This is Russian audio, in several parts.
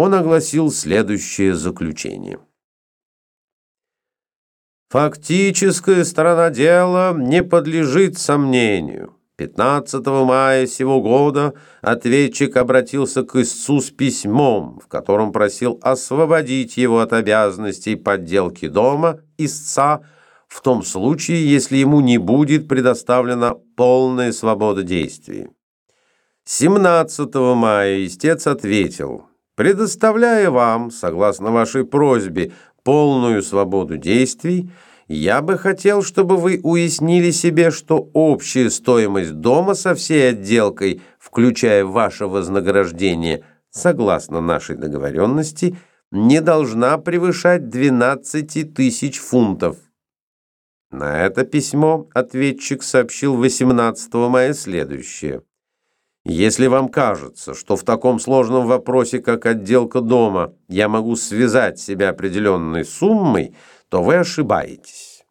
он огласил следующее заключение. Фактическая сторона дела не подлежит сомнению. 15 мая сего года ответчик обратился к истцу с письмом, в котором просил освободить его от обязанностей подделки дома истца в том случае, если ему не будет предоставлена полная свобода действий. 17 мая истец ответил, «Предоставляя вам, согласно вашей просьбе, полную свободу действий, я бы хотел, чтобы вы уяснили себе, что общая стоимость дома со всей отделкой, включая ваше вознаграждение, согласно нашей договоренности, не должна превышать 12 тысяч фунтов. На это письмо ответчик сообщил 18 мая следующее. Если вам кажется, что в таком сложном вопросе, как отделка дома, я могу связать себя определенной суммой, то вы ошибаетесь.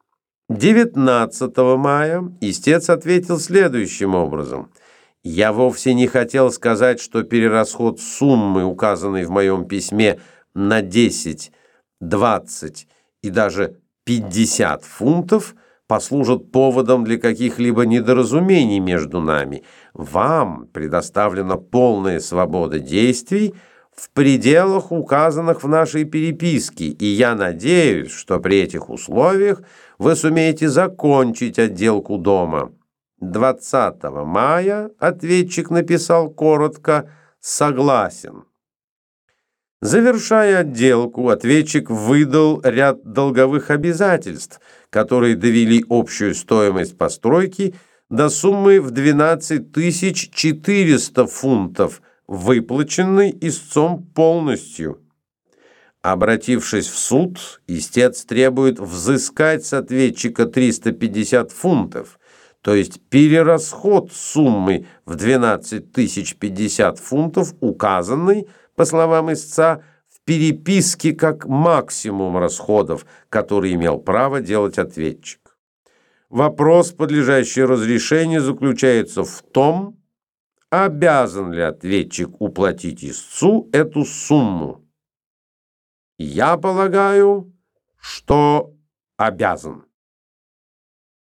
19 мая истец ответил следующим образом. Я вовсе не хотел сказать, что перерасход суммы, указанной в моем письме, на 10, 20 и даже 50 фунтов – послужат поводом для каких-либо недоразумений между нами. Вам предоставлена полная свобода действий в пределах, указанных в нашей переписке, и я надеюсь, что при этих условиях вы сумеете закончить отделку дома. 20 мая ответчик написал коротко «Согласен». Завершая отделку, ответчик выдал ряд долговых обязательств, которые довели общую стоимость постройки до суммы в 12 400 фунтов, выплаченной истцом полностью. Обратившись в суд, истец требует взыскать с ответчика 350 фунтов, то есть перерасход суммы в 12 050 фунтов, указанной по словам истца, в переписке как максимум расходов, который имел право делать ответчик. Вопрос, подлежащий разрешению, заключается в том, обязан ли ответчик уплатить истцу эту сумму. Я полагаю, что обязан.